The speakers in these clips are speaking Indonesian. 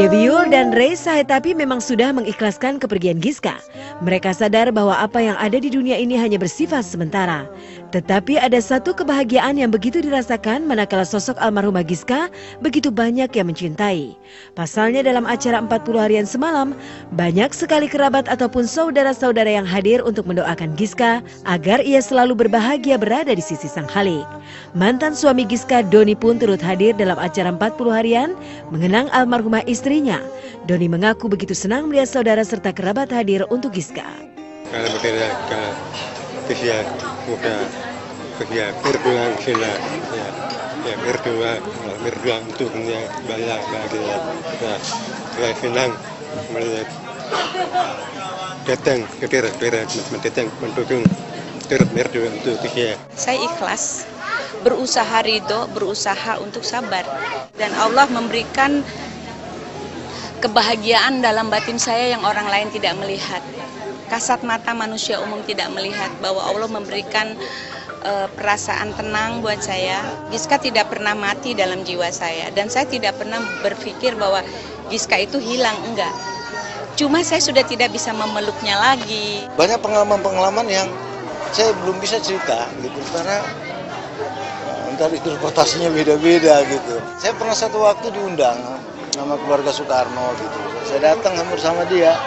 Deviul dan Ray Sahetapi memang sudah mengikhlaskan kepergian Giska. Mereka sadar bahwa apa yang ada di dunia ini hanya bersifat sementara. Tetapi ada satu kebahagiaan yang begitu dirasakan manakala sosok almarhumah Giska begitu banyak yang mencintai. Pasalnya dalam acara 40 harian semalam, banyak sekali kerabat ataupun saudara-saudara yang hadir untuk mendoakan Giska agar ia selalu berbahagia berada di sisi Sang Khalik. Mantan suami Giska, Doni pun turut hadir dalam acara 40 harian mengenang almarhumah istrinya. Doni mengaku begitu senang melihat saudara serta kerabat hadir untuk Giska. Kerja muda kerja berdoa sila ya ya berdoa berdoa untuknya banyak bahagia ya saya senang melihat datang ke daerah daerah mendatang mendukung berdoa untuk dia. Saya ikhlas berusaha ridho, berusaha untuk sabar dan Allah memberikan kebahagiaan dalam batin saya yang orang lain tidak melihat kasat mata manusia umum tidak melihat bahwa Allah memberikan uh, perasaan tenang buat saya. Giska tidak pernah mati dalam jiwa saya dan saya tidak pernah berpikir bahwa Giska itu hilang enggak. Cuma saya sudah tidak bisa memeluknya lagi. Banyak pengalaman-pengalaman yang saya belum bisa cerita gitu karena eh, itu reputasinya beda-beda gitu. Saya pernah satu waktu diundang sama keluarga Soekarno gitu. Saya datang bersama dia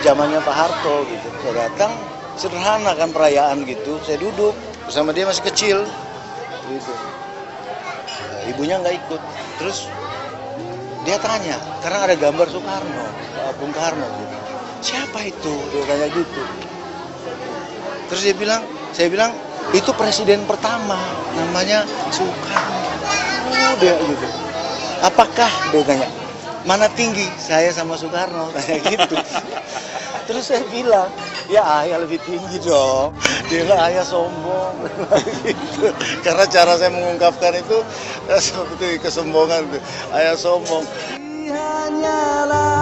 zamannya Pak Harto gitu. Saya datang sederhana kan perayaan gitu. Saya duduk bersama dia masih kecil. Gitu. Nah, ibunya nggak ikut. Terus dia tanya karena ada gambar Soekarno Bung Karno gitu. Siapa itu? Dia tanya gitu. Terus dia bilang saya bilang itu presiden pertama namanya Soekarno. Oh, dia gitu. Apakah? Dia tanya mana tinggi? Saya sama Soekarno. Kayak gitu. Terus saya bilang ya ayah lebih tinggi dong. Dia bilang ayah sombong. Gitu. karena cara saya mengungkapkan itu seperti kesombongan. Ayah sombong. Hanyalah